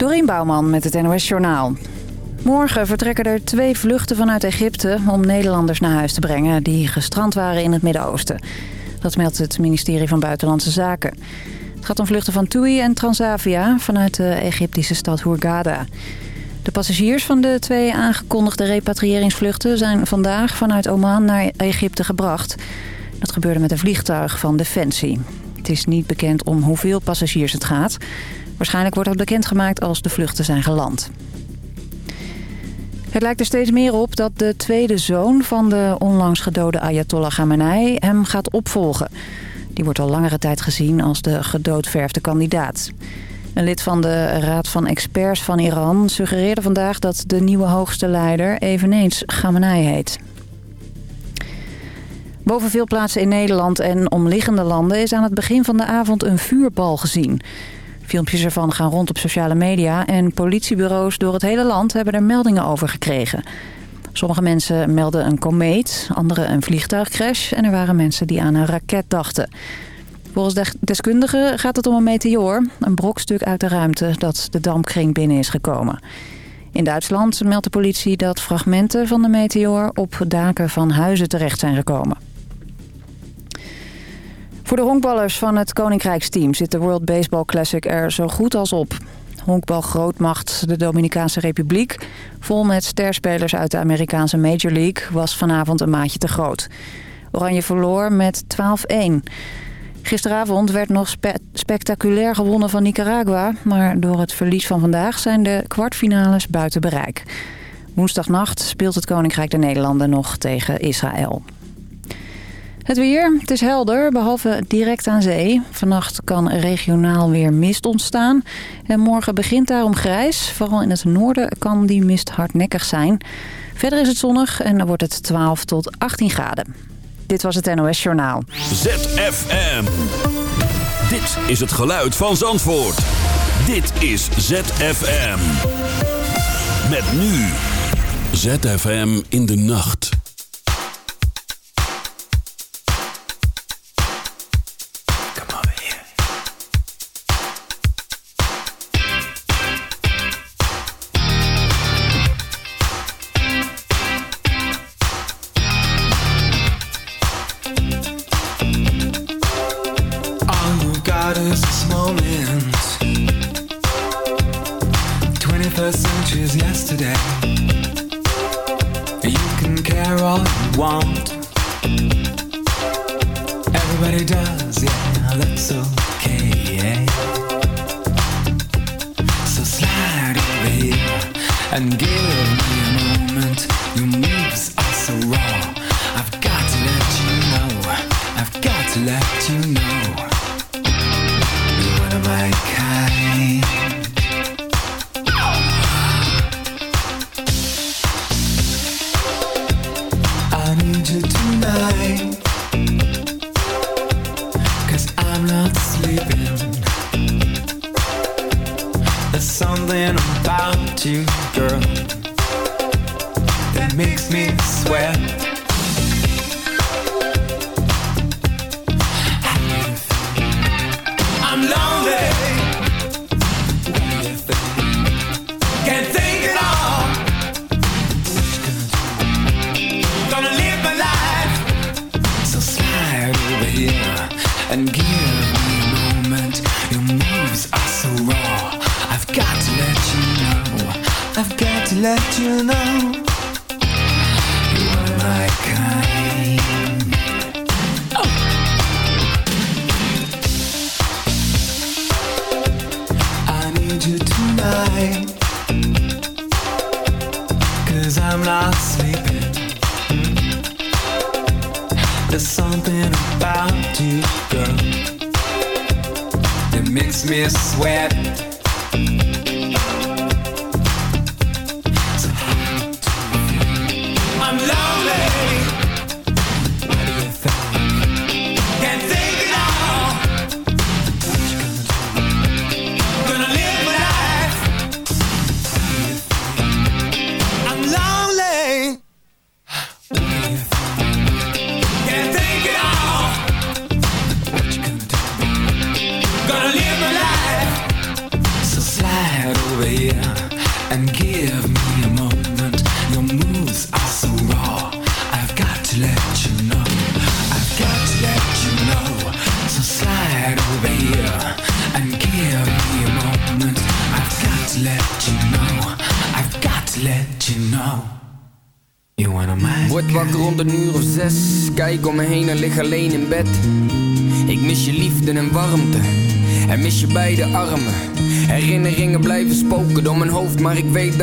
Dorien Bouwman met het NOS Journaal. Morgen vertrekken er twee vluchten vanuit Egypte om Nederlanders naar huis te brengen... die gestrand waren in het Midden-Oosten. Dat meldt het ministerie van Buitenlandse Zaken. Het gaat om vluchten van TUI en Transavia vanuit de Egyptische stad Hurghada. De passagiers van de twee aangekondigde repatriëringsvluchten... zijn vandaag vanuit Oman naar Egypte gebracht. Dat gebeurde met een vliegtuig van Defensie. Het is niet bekend om hoeveel passagiers het gaat... Waarschijnlijk wordt dat bekendgemaakt als de vluchten zijn geland. Het lijkt er steeds meer op dat de tweede zoon van de onlangs gedode Ayatollah Khamenei hem gaat opvolgen. Die wordt al langere tijd gezien als de gedoodverfde kandidaat. Een lid van de Raad van Experts van Iran suggereerde vandaag dat de nieuwe hoogste leider eveneens Khamenei heet. Boven veel plaatsen in Nederland en omliggende landen is aan het begin van de avond een vuurbal gezien. Filmpjes ervan gaan rond op sociale media en politiebureaus door het hele land hebben er meldingen over gekregen. Sommige mensen melden een komeet, anderen een vliegtuigcrash en er waren mensen die aan een raket dachten. Volgens deskundigen gaat het om een meteoor, een brokstuk uit de ruimte dat de dampkring binnen is gekomen. In Duitsland meldt de politie dat fragmenten van de meteoor op daken van huizen terecht zijn gekomen. Voor de honkballers van het Koninkrijksteam zit de World Baseball Classic er zo goed als op. Honkbalgrootmacht de Dominicaanse Republiek, vol met sterspelers uit de Amerikaanse Major League, was vanavond een maatje te groot. Oranje verloor met 12-1. Gisteravond werd nog spectaculair gewonnen van Nicaragua... maar door het verlies van vandaag zijn de kwartfinales buiten bereik. Woensdagnacht speelt het Koninkrijk der Nederlanden nog tegen Israël. Het weer, het is helder, behalve direct aan zee. Vannacht kan regionaal weer mist ontstaan. En morgen begint daarom grijs. Vooral in het noorden kan die mist hardnekkig zijn. Verder is het zonnig en dan wordt het 12 tot 18 graden. Dit was het NOS Journaal. ZFM. Dit is het geluid van Zandvoort. Dit is ZFM. Met nu. ZFM in de nacht. want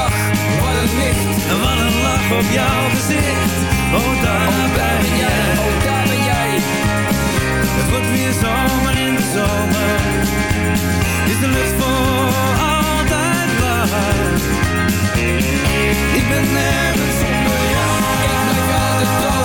Dag, wat een licht. Wat een lach op jouw gezicht. Oh, daar Oh, ben jij, oh, daar ben jij. Het wordt weer zomer in de zomer. Is de lucht voor altijd blauw. Ik ben nergens zonder jou. Ik blijf altijd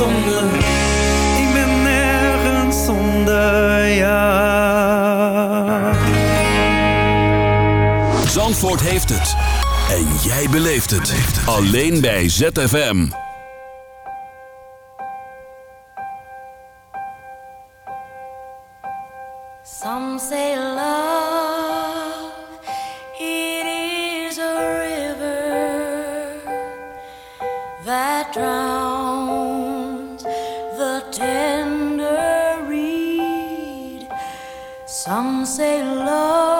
zonder. Ik ben nergens zonder jou. Zandvoort heeft het. En jij beleeft het. Alleen bij ZFM. Some say love, it is a river that drowns Some say love,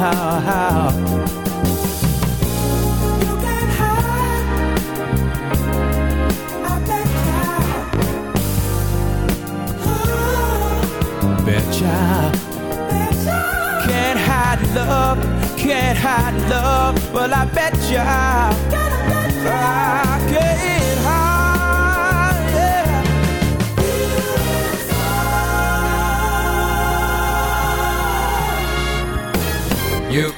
how, how. Can't hide love, can't hide love, but I bet ya. Gotta bet Ah.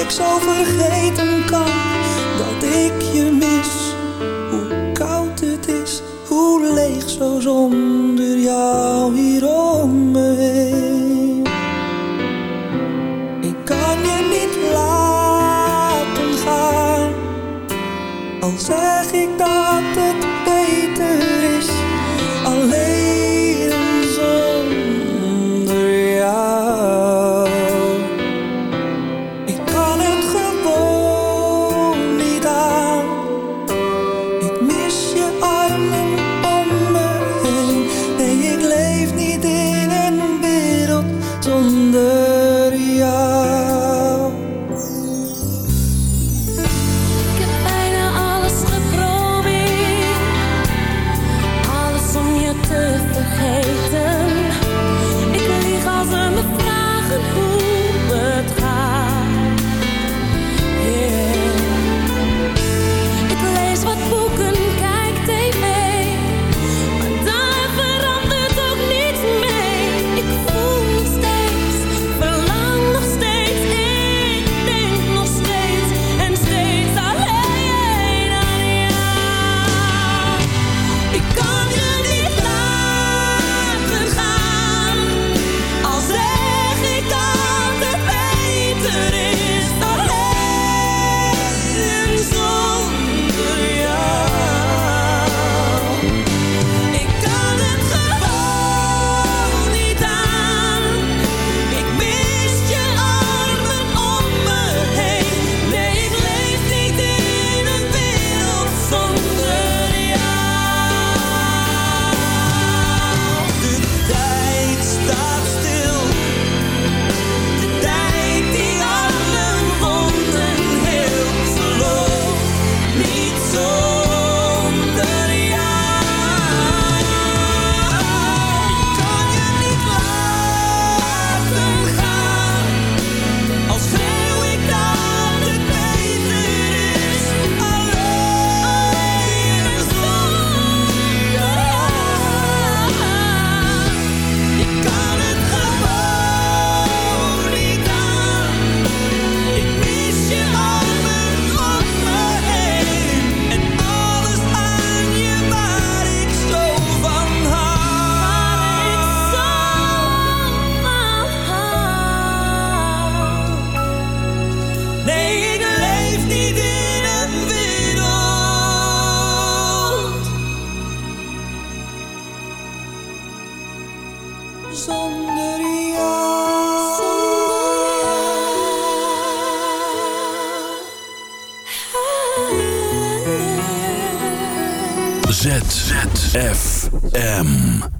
Ik zo vergeten ZFM.